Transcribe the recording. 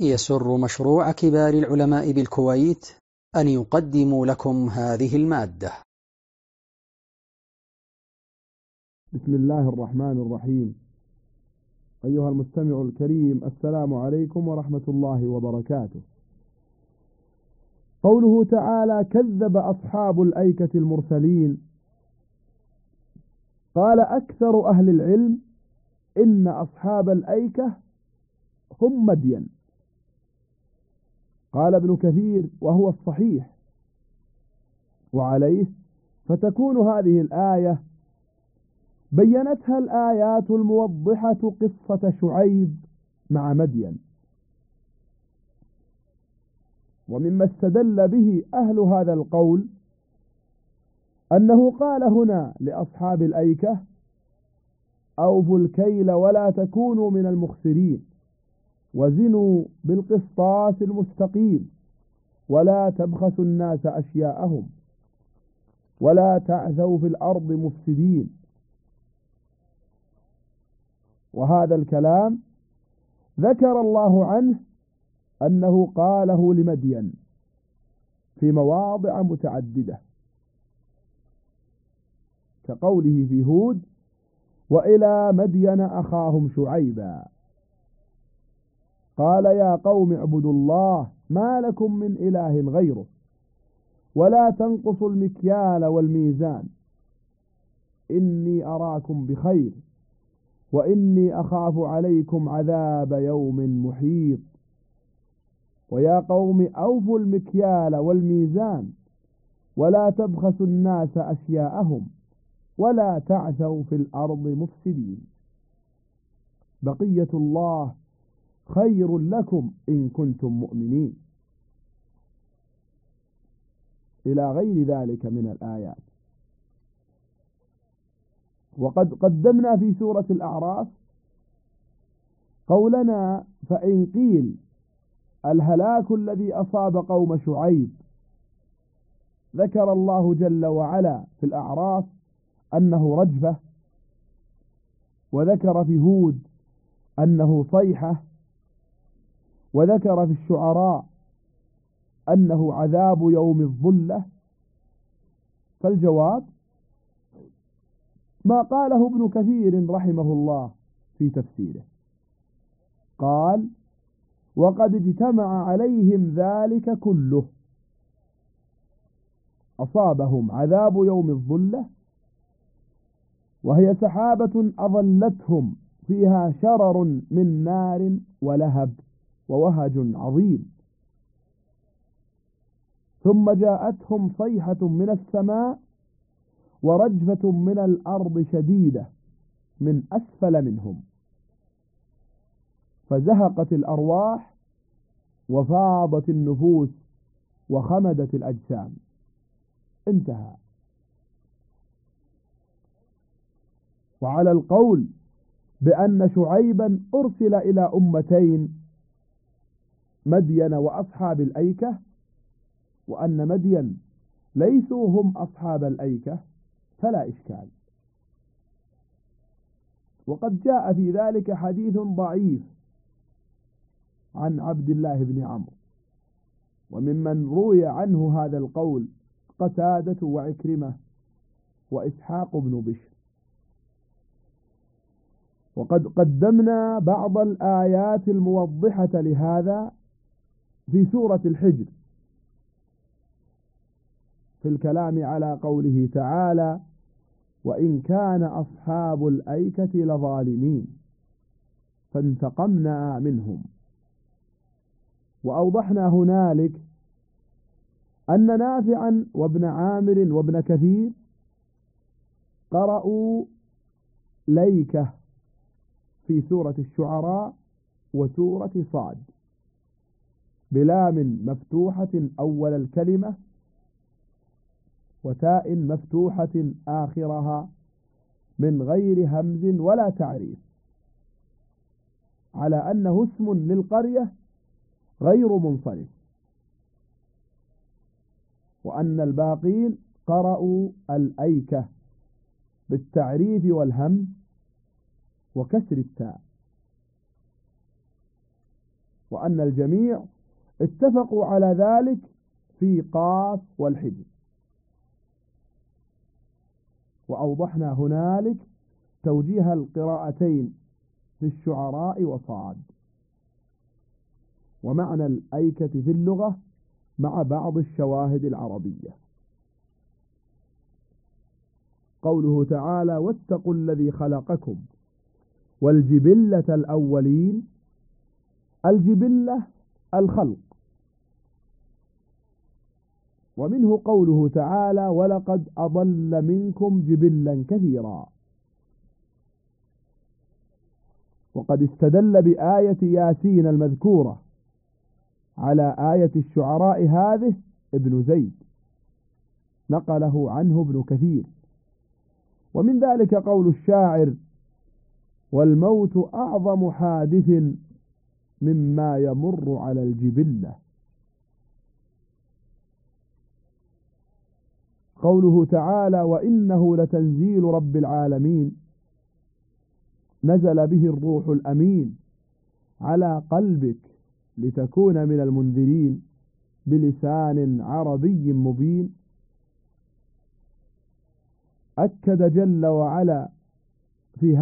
يسر مشروع كبار العلماء بالكويت أن يقدم لكم هذه المادة. بسم الله الرحمن الرحيم. أيها المستمع الكريم السلام عليكم ورحمة الله وبركاته. قوله تعالى كذب أصحاب الأيكة المرسلين قال أكثر أهل العلم إن أصحاب الأيكة هم مدين قال ابن كثير وهو الصحيح. وعليه فتكون هذه الآية بينتها الآيات الموضحة قصة شعيب مع مدين. ومما استدل به أهل هذا القول أنه قال هنا لأصحاب الأيكة أوفوا الكيل ولا تكونوا من المخسرين. وزنوا بالقسطاس المستقيم ولا تبخسوا الناس أشياءهم ولا تعثوا في الأرض مفسدين. وهذا الكلام ذكر الله عنه أنه قاله لمدين في مواضع متعددة كقوله في هود وإلى مدين أخاهم شعيبا. قال يا قوم اعبدوا الله ما لكم من إله غيره ولا تنقصوا المكيال والميزان. إني أراكم بخير وإني أخاف عليكم عذاب يوم محيط. ويا قوم أوفوا المكيال والميزان ولا تبخسوا الناس أشياءهم ولا تعثوا في الأرض مفسدين. بقية الله خير لكم إن كنتم مؤمنين. إلى غير ذلك من الآيات. وقد قدمنا في سورة الأعراف قولنا فإن قيل الهلاك الذي أصاب قوم شعيب ذكر الله جل وعلا في الأعراف أنه رجفة وذكر في هود أنه صيحة وذكر في الشعراء أنه عذاب يوم الظلة. فالجواب ما قاله ابن كثير رحمه الله في تفسيره. قال وقد اجتمع عليهم ذلك كله. أصابهم عذاب يوم الظلة وهي سحابة أظلتهم فيها شرر من نار ولهب. ووهج عظيم. ثم جاءتهم صيحة من السماء ورجفة من الأرض شديدة من أسفل منهم. فزهقت الأرواح وفاضت النفوس وخمدت الأجسام. انتهى. وعلى القول بأن شعيبا أرسل إلى أمتين مدين وأصحاب الأيكة وأن مدين ليسوا هم أصحاب الأيكة فلا إشكال. وقد جاء في ذلك حديث ضعيف عن عبد الله بن عمرو وممن روي عنه هذا القول قتادة وعكرمة وإسحاق بن بشر. وقد قدمنا بعض الآيات الموضحة لهذا في سورة الحجر. في الكلام على قوله تعالى وإن كان أصحاب الأيكة لظالمين فانتقمنا منهم. وأوضحنا هنالك أن نافعا وابن عامر وابن كثير قرأوا ليكة في سورة الشعراء وسورة صاد. بلام مفتوحة أول الكلمة وتاء مفتوحة آخرها من غير همز ولا تعريف على أنه اسم للقرية غير منصرف وأن الباقين قرأوا الأيكة بالتعريف والهم وكسر التاء وأن الجميع اتفقوا على ذلك في قاف والحجر. وأوضحنا هنالك توجيه القراءتين في الشعراء وصاد ومعنى الأيكة في اللغة مع بعض الشواهد العربية. قوله تعالى واتقوا الذي خلقكم والجبلة الأولين. الجبلة الخلق. ومنه قوله تعالى ولقد أضل منكم جبلا كثيرا. وقد استدل بآية ياسين المذكورة على آية الشعراء هذه ابن زيد. نقله عنه ابن كثير. ومن ذلك قول الشاعر والموت أعظم حادث مما يمر على الجبلة. قوله تعالى وإنه لتنزيل رب العالمين. نزل به الروح الأمين على قلبك لتكون من المنذرين بلسان عربي مبين. أكد جل وعلا في